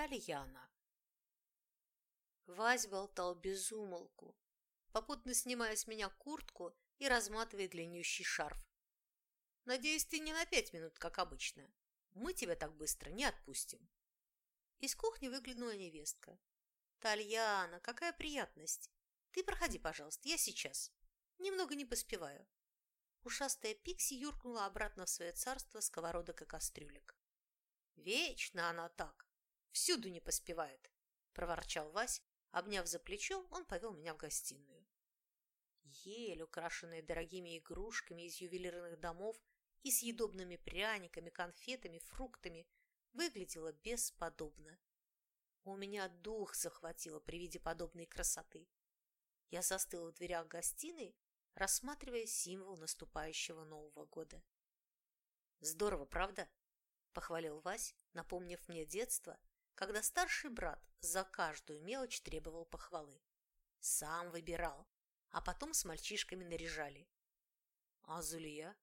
Тальяна. Вась болтал без умолку, попутно снимая с меня куртку и разматывая длиннющий шарф. «Надеюсь, ты не на пять минут, как обычно. Мы тебя так быстро не отпустим». Из кухни выглянула невестка. «Тальяна, какая приятность! Ты проходи, пожалуйста, я сейчас. Немного не поспеваю». Ушастая Пикси юркнула обратно в свое царство сковородок и кастрюлек. «Вечно она так! Всюду не поспевает!» – проворчал Вась. Обняв за плечо, он повел меня в гостиную. Ель, украшенная дорогими игрушками из ювелирных домов и съедобными пряниками, конфетами, фруктами, выглядела бесподобно. У меня дух захватило при виде подобной красоты. Я застыла в дверях гостиной, рассматривая символ наступающего Нового года. «Здорово, правда?» – похвалил Вась, напомнив мне детство, когда старший брат за каждую мелочь требовал похвалы. Сам выбирал, а потом с мальчишками наряжали. «А Зулия?»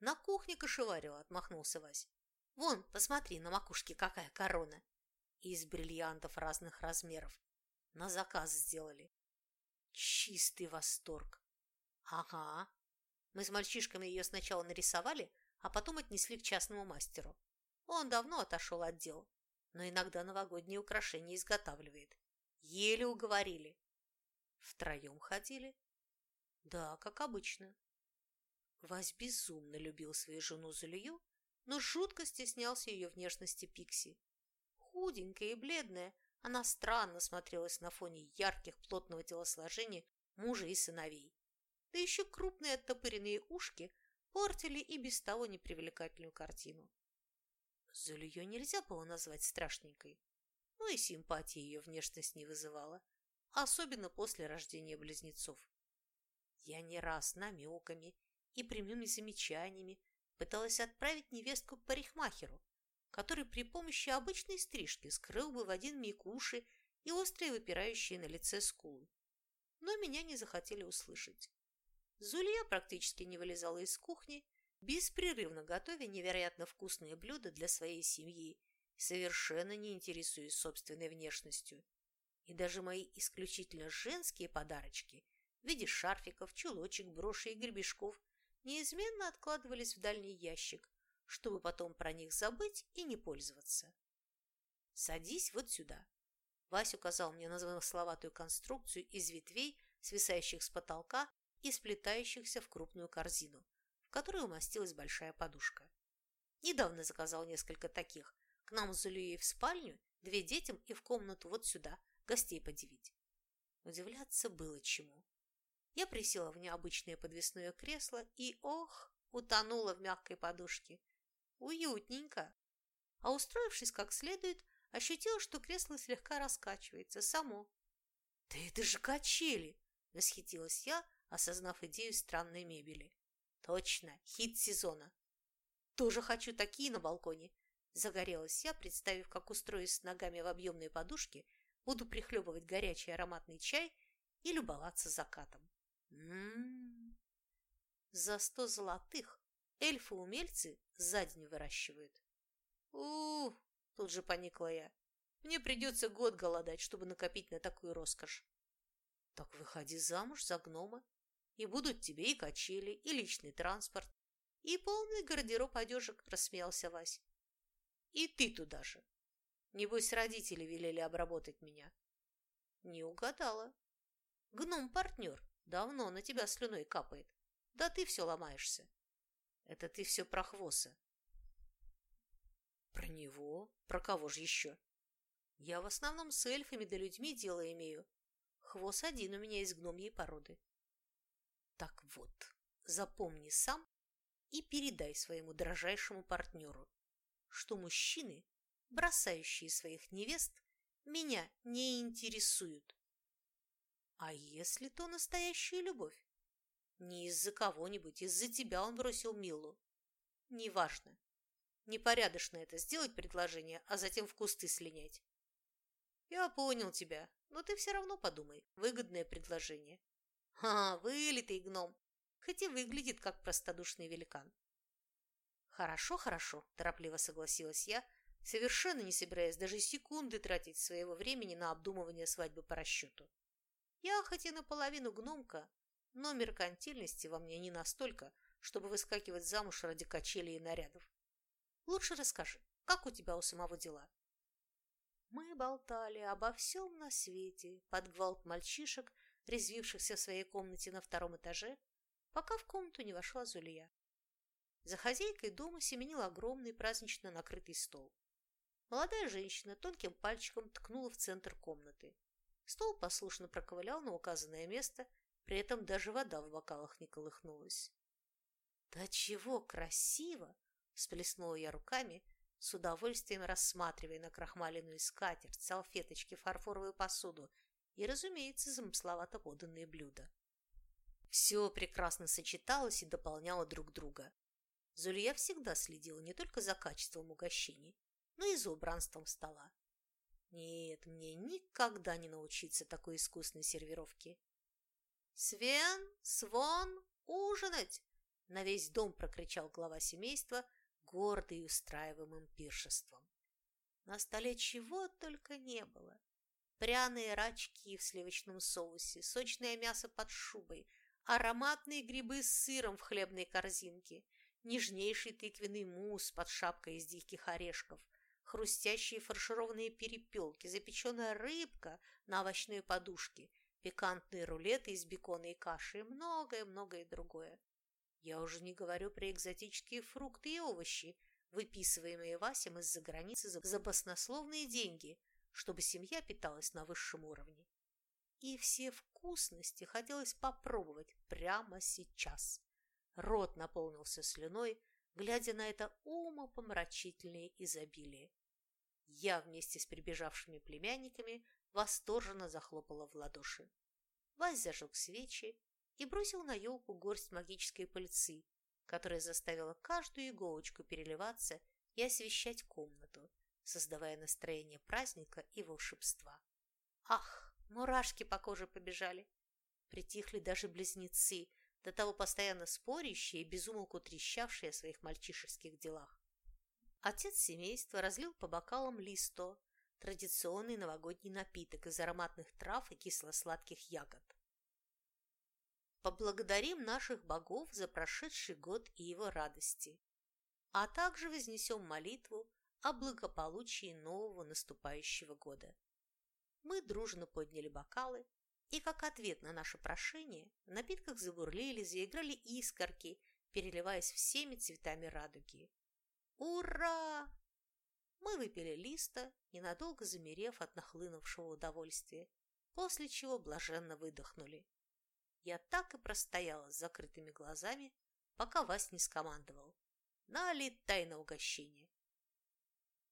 «На кухне кошеварила», – отмахнулся Вась. «Вон, посмотри, на макушке какая корона!» Из бриллиантов разных размеров. На заказ сделали. Чистый восторг. Ага. Мы с мальчишками ее сначала нарисовали, а потом отнесли к частному мастеру. Он давно отошел от дел, но иногда новогодние украшения изготавливает. Еле уговорили. Втроем ходили? Да, как обычно. Вась безумно любил свою жену Зулию, но жутко стеснялся ее внешности Пикси. Худенькая и бледная, она странно смотрелась на фоне ярких плотного телосложения мужа и сыновей да еще крупные оттопыренные ушки портили и без того непривлекательную картину. Зулью нельзя было назвать страшненькой, но и симпатии ее внешность не вызывала, особенно после рождения близнецов. Я не раз намеками и прямыми замечаниями пыталась отправить невестку к парикмахеру, который при помощи обычной стрижки скрыл бы в один миг уши и острые выпирающие на лице скулы. Но меня не захотели услышать. Зулья практически не вылезала из кухни, беспрерывно готовя невероятно вкусные блюда для своей семьи, совершенно не интересуясь собственной внешностью. И даже мои исключительно женские подарочки в виде шарфиков, чулочек, брошей и гребешков неизменно откладывались в дальний ящик, чтобы потом про них забыть и не пользоваться. «Садись вот сюда», Вась указал мне на замысловатую конструкцию из ветвей, свисающих с потолка и сплетающихся в крупную корзину, которой умостилась большая подушка. Недавно заказал несколько таких. К нам с Зулией в спальню, две детям и в комнату вот сюда, гостей подивить. Удивляться было чему. Я присела в необычное подвесное кресло и, ох, утонула в мягкой подушке. Уютненько. А устроившись как следует, ощутила, что кресло слегка раскачивается само. «Да это же качели!» – восхитилась я, осознав идею странной мебели. Точно, хит сезона. Тоже хочу такие на балконе. Загорелась я, представив, как устроюсь с ногами в объемной подушке, буду прихлебывать горячий ароматный чай и любоваться закатом. М-м-м. За сто золотых эльфы-умельцы за день выращивают. у, тут же поникла я. Мне придется год голодать, чтобы накопить на такую роскошь. Так выходи замуж за гнома и будут тебе и качели, и личный транспорт, и полный гардероб одежек, рассмеялся Вась. И ты туда же. Небось, родители велели обработать меня. Не угадала. Гном-партнер давно на тебя слюной капает. Да ты все ломаешься. Это ты все про хвоса. Про него? Про кого же еще? Я в основном с эльфами да людьми дело имею. Хвост один у меня из гномьей породы. Так вот, запомни сам и передай своему дрожайшему партнеру, что мужчины, бросающие своих невест, меня не интересуют. А если то настоящая любовь? Не из-за кого-нибудь, из-за тебя он бросил Милу. Неважно. Непорядочно это сделать предложение, а затем в кусты слинять. Я понял тебя, но ты все равно подумай. Выгодное предложение. А, вылитый гном, хоть и выглядит как простодушный великан. Хорошо, хорошо, торопливо согласилась я, совершенно не собираясь даже секунды тратить своего времени на обдумывание свадьбы по расчету. Я хоть и наполовину гномка, но меркантильности во мне не настолько, чтобы выскакивать замуж ради качелей и нарядов. Лучше расскажи, как у тебя у самого дела? Мы болтали обо всем на свете под гвалт мальчишек, резвившихся в своей комнате на втором этаже, пока в комнату не вошла Зулия. За хозяйкой дома семенил огромный празднично накрытый стол. Молодая женщина тонким пальчиком ткнула в центр комнаты. Стол послушно проковылял на указанное место, при этом даже вода в бокалах не колыхнулась. «Да чего красиво!» – всплеснула я руками, с удовольствием рассматривая на крахмаленную скатерть, салфеточки, фарфоровую посуду и, разумеется, замысловато поданные блюда. Все прекрасно сочеталось и дополняло друг друга. Зулья всегда следила не только за качеством угощений, но и за убранством стола. Нет, мне никогда не научиться такой искусной сервировке. «Свен, Свон, ужинать!» На весь дом прокричал глава семейства, гордый устраиваемым пиршеством. На столе чего только не было. Пряные рачки в сливочном соусе, сочное мясо под шубой, ароматные грибы с сыром в хлебной корзинке, нежнейший тыквенный мусс под шапкой из диких орешков, хрустящие фаршированные перепелки, запеченная рыбка на овощной подушке, пикантные рулеты из бекона и каши и многое-многое другое. Я уже не говорю про экзотические фрукты и овощи, выписываемые Васем из-за границы за баснословные деньги, чтобы семья питалась на высшем уровне. И все вкусности хотелось попробовать прямо сейчас. Рот наполнился слюной, глядя на это умопомрачительное изобилие. Я вместе с прибежавшими племянниками восторженно захлопала в ладоши. Вась зажег свечи и бросил на елку горсть магической пыльцы, которая заставила каждую иголочку переливаться и освещать комнату, создавая настроение праздника и волшебства. Ах, мурашки по коже побежали! Притихли даже близнецы, до того постоянно спорящие и безумолку трещавшие о своих мальчишеских делах. Отец семейства разлил по бокалам листо, традиционный новогодний напиток из ароматных трав и кисло-сладких ягод. Поблагодарим наших богов за прошедший год и его радости, а также вознесем молитву о благополучии нового наступающего года. Мы дружно подняли бокалы, и как ответ на наше прошение в напитках забурлили, заиграли искорки, переливаясь всеми цветами радуги. Ура! Мы выпили листа, ненадолго замерев от нахлынувшего удовольствия, после чего блаженно выдохнули. Я так и простояла с закрытыми глазами, пока Вась не скомандовал. Налетай на угощение.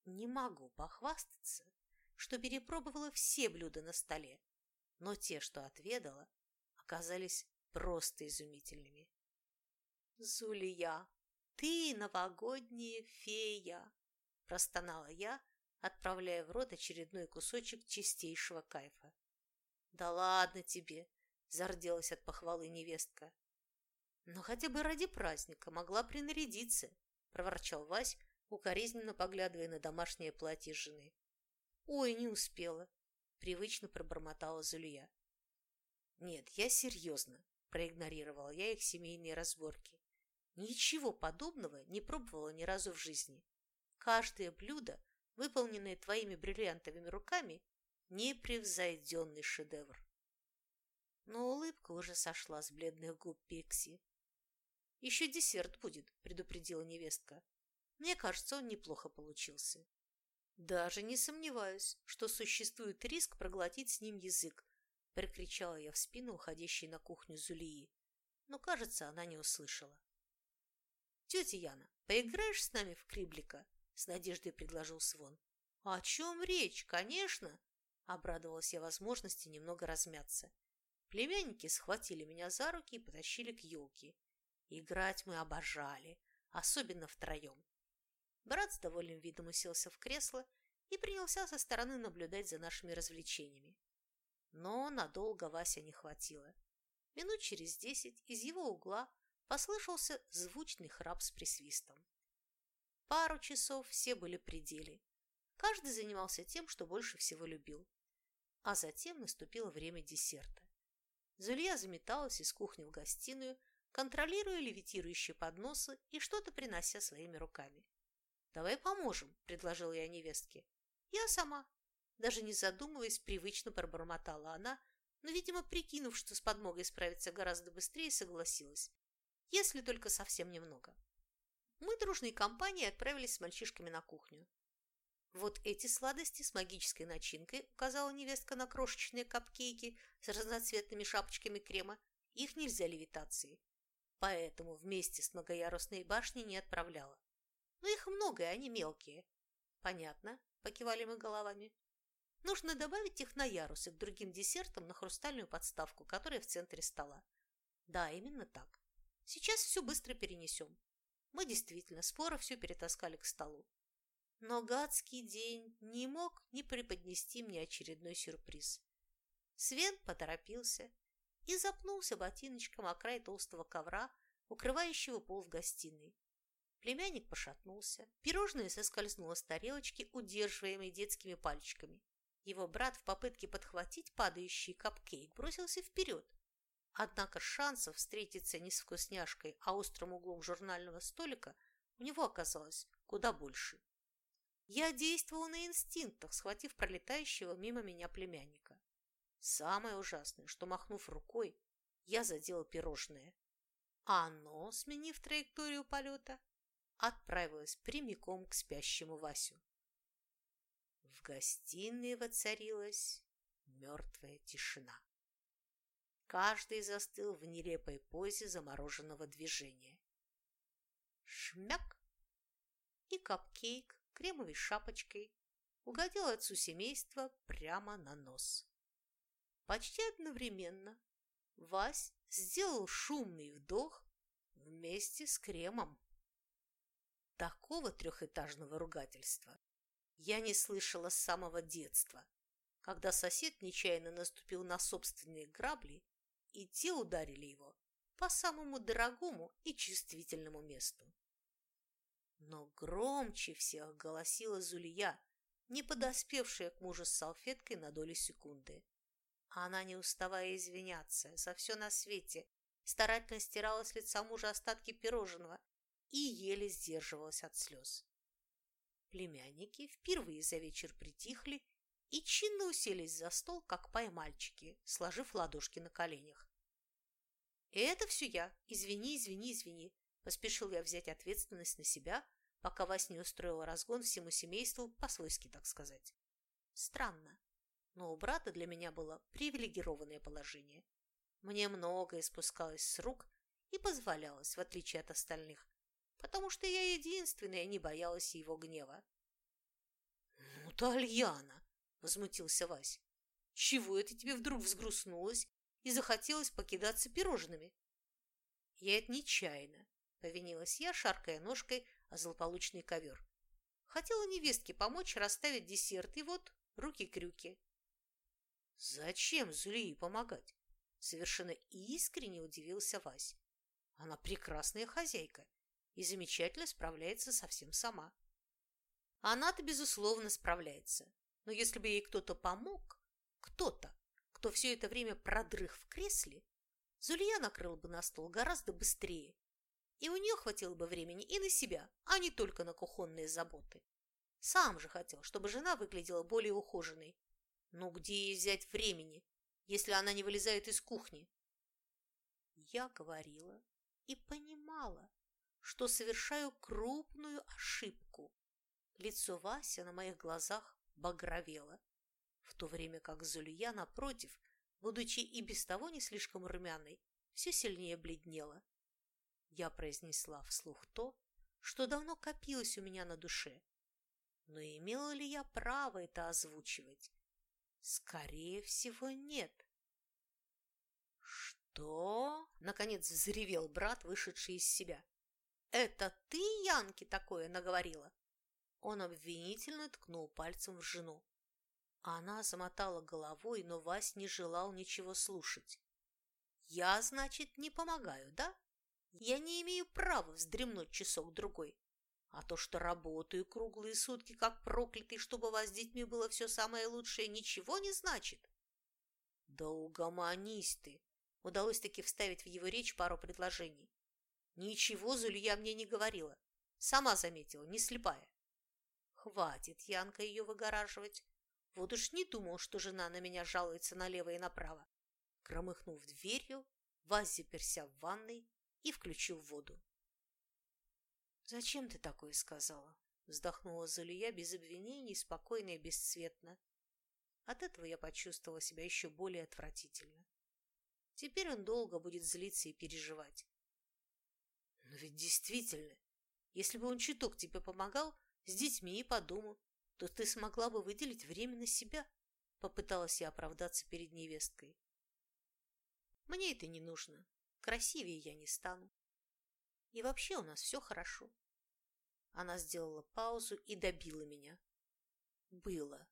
Не могу похвастаться, что перепробовала все блюда на столе, но те, что отведала, оказались просто изумительными. «Зулия, ты новогодняя фея!» – простонала я, отправляя в рот очередной кусочек чистейшего кайфа. «Да ладно тебе!» – зарделась от похвалы невестка. «Но хотя бы ради праздника могла принарядиться», – проворчал Вась, укоризненно поглядывая на домашнее платье жены. «Ой, не успела привычно пробормотала Зулия. Нет, я серьезно, проигнорировала я их семейные разборки. Ничего подобного не пробовала ни разу в жизни. Каждое блюдо, выполненное твоими бриллиантовыми руками, непревзойденный шедевр. Но улыбка уже сошла с бледных губ Пикси. «Еще десерт будет», — предупредила невестка. «Мне кажется, он неплохо получился». «Даже не сомневаюсь, что существует риск проглотить с ним язык», – прикричала я в спину уходящей на кухню Зулии, но, кажется, она не услышала. «Тетя Яна, поиграешь с нами в криблика?» – с надеждой предложил Свон. «О чем речь? Конечно!» – обрадовалась я возможности немного размяться. Племянники схватили меня за руки и потащили к елке. Играть мы обожали, особенно втроем. Брат с довольным видом уселся в кресло и принялся со стороны наблюдать за нашими развлечениями. Но надолго Вася не хватило. Минут через десять из его угла послышался звучный храп с присвистом. Пару часов все были при деле, Каждый занимался тем, что больше всего любил. А затем наступило время десерта. Зулья заметалась из кухни в гостиную, контролируя левитирующие подносы и что-то принося своими руками. «Давай поможем», – предложила я невестке. «Я сама». Даже не задумываясь, привычно пробормотала она, но, видимо, прикинув, что с подмогой справиться гораздо быстрее, согласилась. Если только совсем немного. Мы дружной компанией отправились с мальчишками на кухню. Вот эти сладости с магической начинкой, указала невестка на крошечные капкейки с разноцветными шапочками крема, их нельзя левитацией. Поэтому вместе с многоярусной башней не отправляла. Но их много, и они мелкие. Понятно, покивали мы головами. Нужно добавить их на ярусы к другим десертам на хрустальную подставку, которая в центре стола. Да, именно так. Сейчас все быстро перенесем. Мы действительно споро все перетаскали к столу. Но гадский день не мог не преподнести мне очередной сюрприз. Свен поторопился и запнулся ботиночком о край толстого ковра, укрывающего пол в гостиной. Племянник пошатнулся, пирожное соскользнуло с тарелочки, удерживаемой детскими пальчиками. Его брат в попытке подхватить падающий капкейк бросился вперед. Однако шансов встретиться не с вкусняшкой, а острым углом журнального столика у него оказалось куда больше. Я действовал на инстинктах, схватив пролетающего мимо меня племянника. Самое ужасное, что, махнув рукой, я задел пирожное. А оно, сменив траекторию полета, отправилось прямиком к спящему Васю. В гостиной воцарилась мертвая тишина. Каждый застыл в нелепой позе замороженного движения. Шмяк! И капкейк кремовой шапочкой угодил отцу семейства прямо на нос. Почти одновременно Вась сделал шумный вдох вместе с кремом. Такого трехэтажного ругательства я не слышала с самого детства, когда сосед нечаянно наступил на собственные грабли, и те ударили его по самому дорогому и чувствительному месту. Но громче всех голосила Зулия, не подоспевшая к мужу с салфеткой на долю секунды. Она, не уставая извиняться за все на свете, старательно стирала с лица мужа остатки пирожного и еле сдерживалась от слез. Племянники впервые за вечер притихли и чинно уселись за стол, как пай-мальчики, сложив ладошки на коленях. «Это все я. Извини, извини, извини», – поспешил я взять ответственность на себя, пока Вась не устроила разгон всему семейству, по-свойски, так сказать. Странно, но у брата для меня было привилегированное положение. Мне многое спускалось с рук и позволялось, в отличие от остальных, потому что я единственная не боялась его гнева. «Ну, Тальяна!» – возмутился Вась. «Чего это тебе вдруг взгрустнулось и захотелось покидаться пирожными?» «Я это нечаянно», – повинилась я, шаркая ножкой о злополучный ковер. Хотела невестке помочь расставить десерт, и вот руки-крюки. «Зачем Зулии помогать?» Совершенно искренне удивился Вась. «Она прекрасная хозяйка и замечательно справляется совсем сама. Она-то, безусловно, справляется. Но если бы ей кто-то помог, кто-то, кто все это время продрых в кресле, Зулья накрыл бы на стол гораздо быстрее, и у нее хватило бы времени и на себя, а не только на кухонные заботы. Сам же хотел, чтобы жена выглядела более ухоженной. Но где ей взять времени, если она не вылезает из кухни? Я говорила и понимала, что совершаю крупную ошибку. Лицо Вася на моих глазах багровело, в то время как Зулья, напротив, будучи и без того не слишком румяной, все сильнее бледнела. Я произнесла вслух то, что давно копилось у меня на душе. Но имела ли я право это озвучивать? Скорее всего, нет. «Что?» — наконец взревел брат, вышедший из себя. «Это ты, Янки, такое наговорила?» Он обвинительно ткнул пальцем в жену. Она замотала головой, но Вась не желал ничего слушать. «Я, значит, не помогаю, да? Я не имею права вздремнуть часок-другой. А то, что работаю круглые сутки, как проклятый, чтобы у вас с детьми было все самое лучшее, ничего не значит. Да угомонись ты! Удалось таки вставить в его речь пару предложений. Ничего Зулья мне не говорила. Сама заметила, не слепая. Хватит, Янка, ее выгораживать. Вот уж не думал, что жена на меня жалуется налево и направо. Громыхнув дверью, Вась заперся в ванной и включил воду. «Зачем ты такое сказала?» Вздохнула Зулия без обвинений, спокойно и бесцветно. От этого я почувствовала себя еще более отвратительно. Теперь он долго будет злиться и переживать. Но ведь действительно, если бы он чуток тебе помогал с детьми и по дому, то ты смогла бы выделить время на себя, попыталась я оправдаться перед невесткой. Мне это не нужно. Красивее я не стану. И вообще у нас все хорошо. Она сделала паузу и добила меня. Было.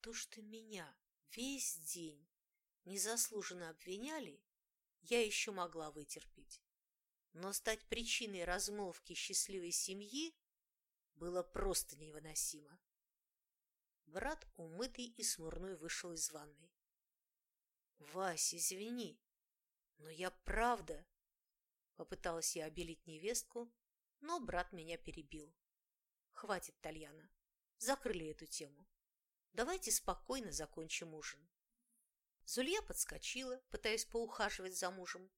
То, что меня весь день незаслуженно обвиняли, я еще могла вытерпеть. Но стать причиной размолвки счастливой семьи было просто невыносимо. Брат, умытый и смурной, вышел из ванной. «Вась, извини, но я правда...» Попыталась я обелить невестку, но брат меня перебил. «Хватит, Тальяна, закрыли эту тему. Давайте спокойно закончим ужин». Зулья подскочила, пытаясь поухаживать за мужем,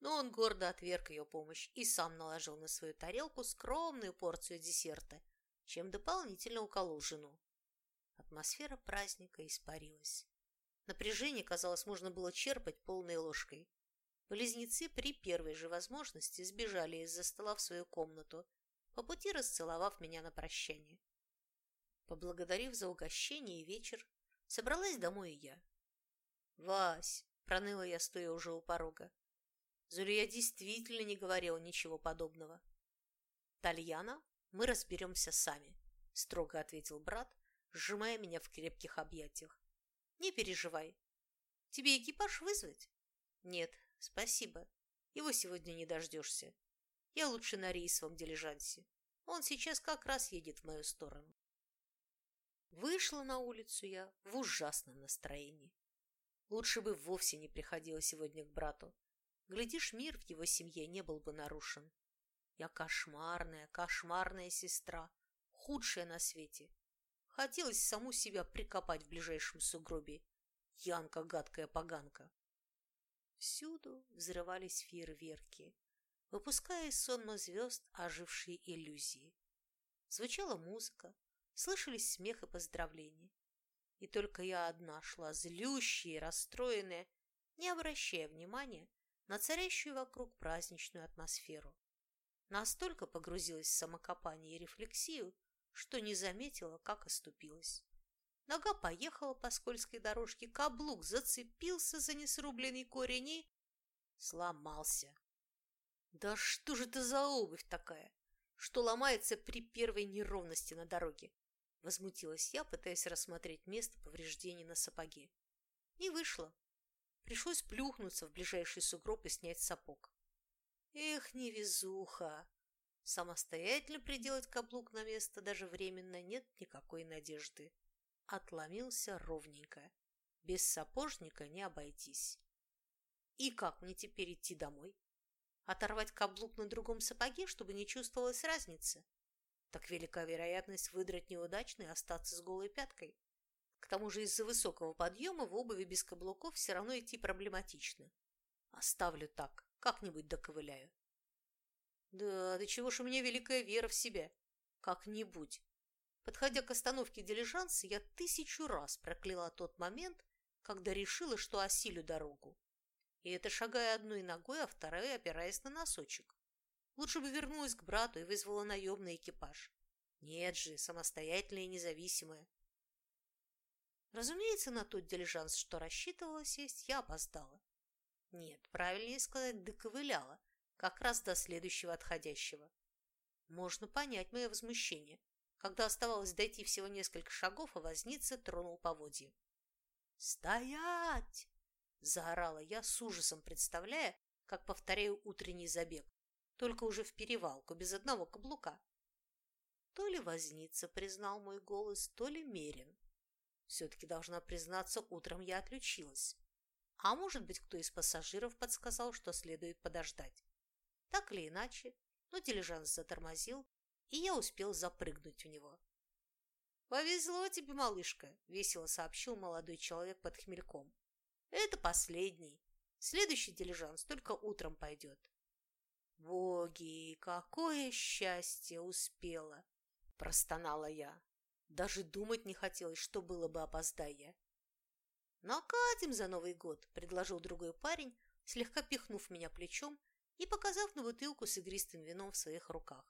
но он гордо отверг ее помощь и сам наложил на свою тарелку скромную порцию десерта, чем дополнительно уколол жену. Атмосфера праздника испарилась. Напряжение, казалось, можно было черпать полной ложкой. Близнецы при первой же возможности сбежали из-за стола в свою комнату, по пути расцеловав меня на прощание. Поблагодарив за угощение и вечер, собралась домой и я. «Вась!» – проныла я, стоя уже у порога. Зулия действительно не говорила ничего подобного. «Тальяна, мы разберемся сами», – строго ответил брат, сжимая меня в крепких объятиях. Не переживай. Тебе экипаж вызвать? Нет, спасибо. Его сегодня не дождешься. Я лучше на рейсовом дилижансе. Он сейчас как раз едет в мою сторону. Вышла на улицу я в ужасном настроении. Лучше бы вовсе не приходила сегодня к брату. Глядишь, мир в его семье не был бы нарушен. Я кошмарная, кошмарная сестра, худшая на свете. Хотелось саму себя прикопать в ближайшем сугробе. Янка, гадкая поганка. Всюду взрывались фейерверки, выпуская из сонма звезд ожившие иллюзии. Звучала музыка, слышались смех и поздравления. И только я одна шла, злющая и расстроенная, не обращая внимания на царящую вокруг праздничную атмосферу. Настолько погрузилась в самокопание и рефлексию, что не заметила, как оступилась. Нога поехала по скользкой дорожке, каблук зацепился за несрубленный корень и сломался. Да что же это за обувь такая, что ломается при первой неровности на дороге? Возмутилась я, пытаясь рассмотреть место повреждений на сапоге. Не вышло. Пришлось плюхнуться в ближайший сугроб и снять сапог. Эх, невезуха! Самостоятельно приделать каблук на место даже временно нет никакой надежды. Отломился ровненько. Без сапожника не обойтись. И как мне теперь идти домой? Оторвать каблук на другом сапоге, чтобы не чувствовалась разницы? Так велика вероятность выдрать неудачно и остаться с голой пяткой. К тому же из-за высокого подъема в обуви без каблуков все равно идти проблематично. Оставлю так, как-нибудь доковыляю. Да, да чего ж у меня великая вера в себя. Как-нибудь. Подходя к остановке дилижанса, я тысячу раз прокляла тот момент, когда решила, что осилю дорогу. И это шагая одной ногой, а второй опираясь на носочек. Лучше бы вернулась к брату и вызвала наемный экипаж. Нет же, самостоятельная и независимая. Разумеется, на тот дилижанс, что рассчитывала сесть, я опоздала. Нет, правильнее сказать, доковыляла, как раз до следующего отходящего. Можно понять мое возмущение, когда оставалось дойти всего несколько шагов, а возница тронул поводья. «Стоять!» – заорала я с ужасом, представляя, как повторяю утренний забег. только уже в перевалку, без одного каблука. То ли возница признал мой голос, то ли мерен. Все-таки должна признаться, утром я отключилась. А может быть, кто из пассажиров подсказал, что следует подождать. Так или иначе, но дилижанс затормозил, и я успел запрыгнуть в него. «Повезло тебе, малышка», — весело сообщил молодой человек под хмельком. «Это последний. Следующий дилижанс только утром пойдет». «Боги, какое счастье успела!» – простонала я. Даже думать не хотелось, что было бы, опоздая. «Накатим за Новый год», – предложил другой парень, слегка пихнув меня плечом и показав на бутылку с игристым вином в своих руках.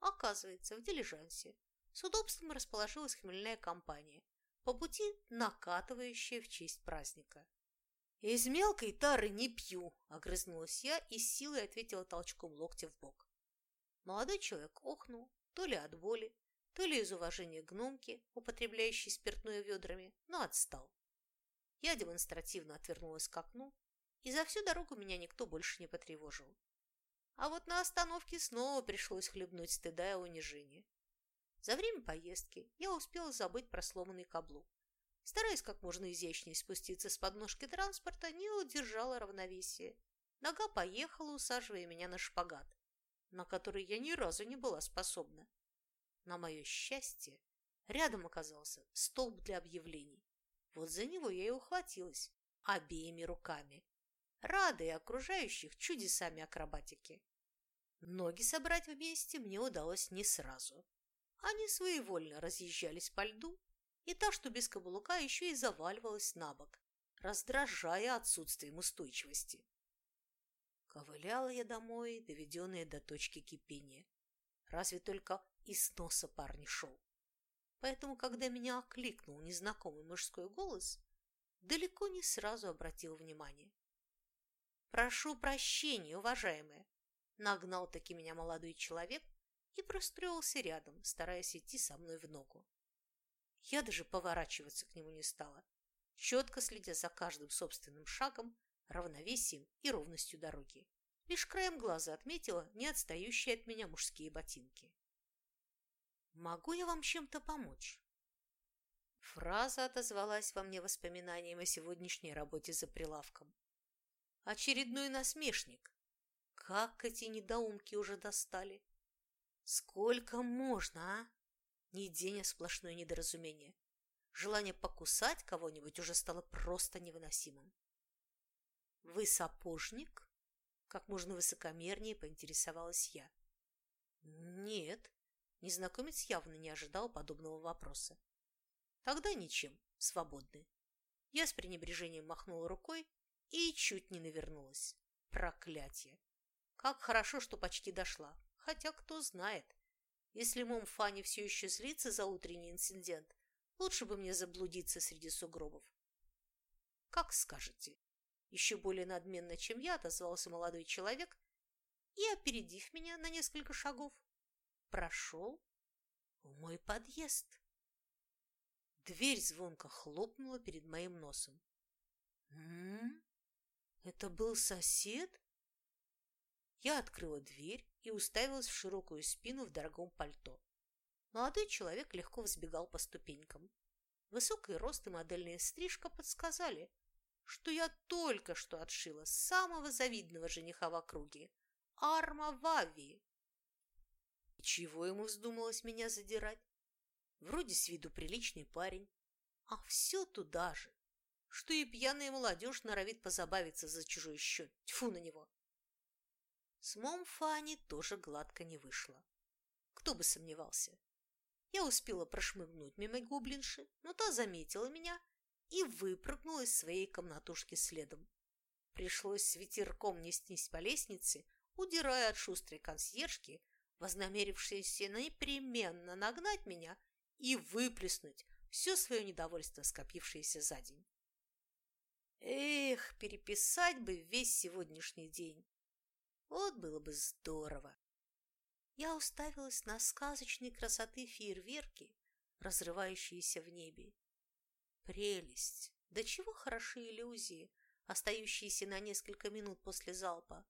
Оказывается, в дилижансе с удобством расположилась хмельная компания, по пути накатывающая в честь праздника. «Из мелкой тары не пью», – огрызнулась я и с силой ответила толчком локтя в бок. Молодой человек охнул, то ли от боли, то ли из уважения к гномке, употребляющей спиртное ведрами, но отстал. Я демонстративно отвернулась к окну, и за всю дорогу меня никто больше не потревожил. А вот на остановке снова пришлось хлебнуть стыда и унижения. За время поездки я успела забыть про сломанный каблук. Стараясь как можно изящнее спуститься с подножки транспорта, не удержала равновесие. Нога поехала, усаживая меня на шпагат, на который я ни разу не была способна. На мое счастье, рядом оказался столб для объявлений. Вот за него я и ухватилась обеими руками, радуя окружающих чудесами акробатики. Ноги собрать вместе мне удалось не сразу. Они своевольно разъезжались по льду, и та, что без каблука, еще и заваливалась на бок, раздражая отсутствием устойчивости. Ковыляла я домой, доведенная до точки кипения. Разве только из носа пар не шел. Поэтому, когда меня окликнул незнакомый мужской голос, далеко не сразу обратил внимание. «Прошу прощения, уважаемая!» Нагнал таки меня молодой человек и пристроился рядом, стараясь идти со мной в ногу. Я даже поворачиваться к нему не стала, четко следя за каждым собственным шагом, равновесием и ровностью дороги. Лишь краем глаза отметила не отстающие от меня мужские ботинки. «Могу я вам чем-то помочь?» Фраза отозвалась во мне воспоминанием о сегодняшней работе за прилавком. Очередной насмешник. Как эти недоумки уже достали? Сколько можно, а? Не день, а сплошное недоразумение. Желание покусать кого-нибудь уже стало просто невыносимым. «Вы сапожник?» Как можно высокомернее поинтересовалась я. «Нет». Незнакомец явно не ожидал подобного вопроса. «Тогда ничем, свободны». Я с пренебрежением махнула рукой и чуть не навернулась. Проклятье! Как хорошо, что почти дошла. Хотя кто знает, если мом Фанни все еще злится за утренний инцидент, лучше бы мне заблудиться среди сугробов. Как скажете. Еще более надменно, чем я, отозвался молодой человек и, опередив меня на несколько шагов, прошел в мой подъезд. Дверь звонко хлопнула перед моим носом. «М -м? Это был сосед?» Я открыла дверь и уставилась в широкую спину в дорогом пальто. Молодой человек легко взбегал по ступенькам. Высокий рост и модельная стрижка подсказали, что я только что отшила самого завидного жениха в округе – Арма Вави. И чего ему вздумалось меня задирать? Вроде с виду приличный парень, а все туда же, что и пьяная молодежь норовит позабавиться за чужой счет. Тьфу на него! С мом Фани тоже гладко не вышло. Кто бы сомневался. Я успела прошмыгнуть мимо гоблинши, но та заметила меня и выпрыгнула из своей комнатушки следом. Пришлось с ветерком нестись по лестнице, удирая от шустрой консьержки, вознамерившейся непременно нагнать меня и выплеснуть все свое недовольство, скопившееся за день. Эх, переписать бы весь сегодняшний день. Вот было бы здорово. Я уставилась на сказочной красоты фейерверки, разрывающиеся в небе. Прелесть! Да чего хороши иллюзии, остающиеся на несколько минут после залпа.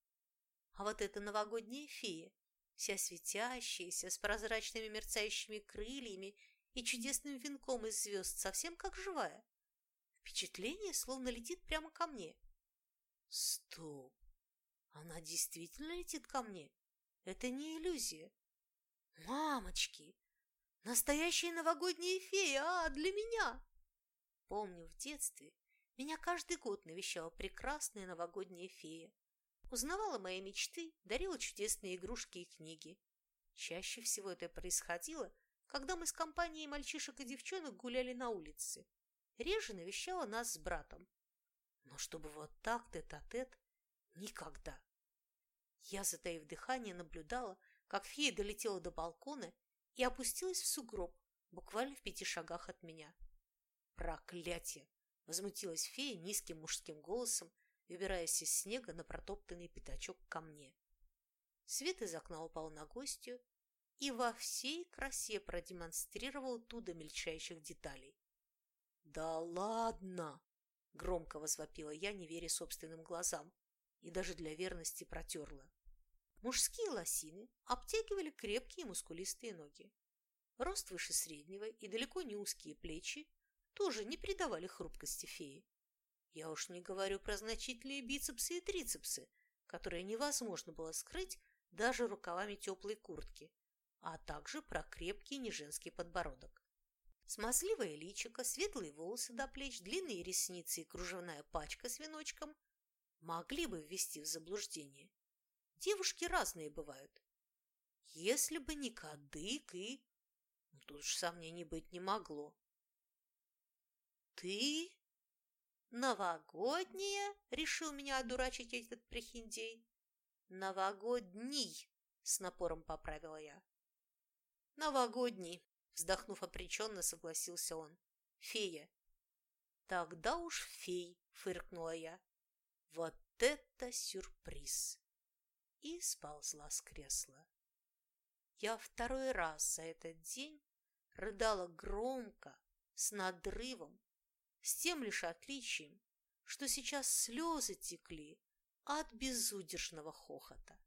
А вот эта новогодняя фея, вся светящаяся, с прозрачными мерцающими крыльями и чудесным венком из звезд, совсем как живая. Впечатление словно летит прямо ко мне. Стоп! Она действительно летит ко мне. Это не иллюзия. Мамочки! Настоящая новогодняя фея, а, для меня! Помню, в детстве меня каждый год навещала прекрасная новогодняя фея. Узнавала мои мечты, дарила чудесные игрушки и книги. Чаще всего это происходило, когда мы с компанией мальчишек и девчонок гуляли на улице. Реже навещала нас с братом. Но чтобы вот так тет-а-тет -тет, никогда. Я, затаив дыхание, наблюдала, как фея долетела до балкона и опустилась в сугроб, буквально в пяти шагах от меня. «Проклятие!» – возмутилась фея низким мужским голосом, выбираясь из снега на протоптанный пятачок ко мне. Свет из окна упал на гостью и во всей красе продемонстрировал ту до мельчайших деталей. «Да ладно!» – громко возвопила я, не веря собственным глазам, и даже для верности протерла. Мужские лосины обтягивали крепкие мускулистые ноги. Рост выше среднего и далеко не узкие плечи тоже не придавали хрупкости феи. Я уж не говорю про значительные бицепсы и трицепсы, которые невозможно было скрыть даже рукавами теплой куртки, а также про крепкий неженский подбородок. Смазливое личико, светлые волосы до плеч, длинные ресницы и кружевная пачка с веночком могли бы ввести в заблуждение. Девушки разные бывают. Если бы не кадык и... Ну, тут уж сомнений быть не могло. «Ты? Новогодняя?» — решил меня одурачить этот прихиндей. «Новогодний!» — с напором поправила я. «Новогодний!» — вздохнув опреченно, согласился он. «Фея!» «Тогда уж фей!» — фыркнула я. «Вот это сюрприз!» И сползла с кресла. Я второй раз за этот день рыдала громко, с надрывом, с тем лишь отличием, что сейчас слезы текли от безудержного хохота.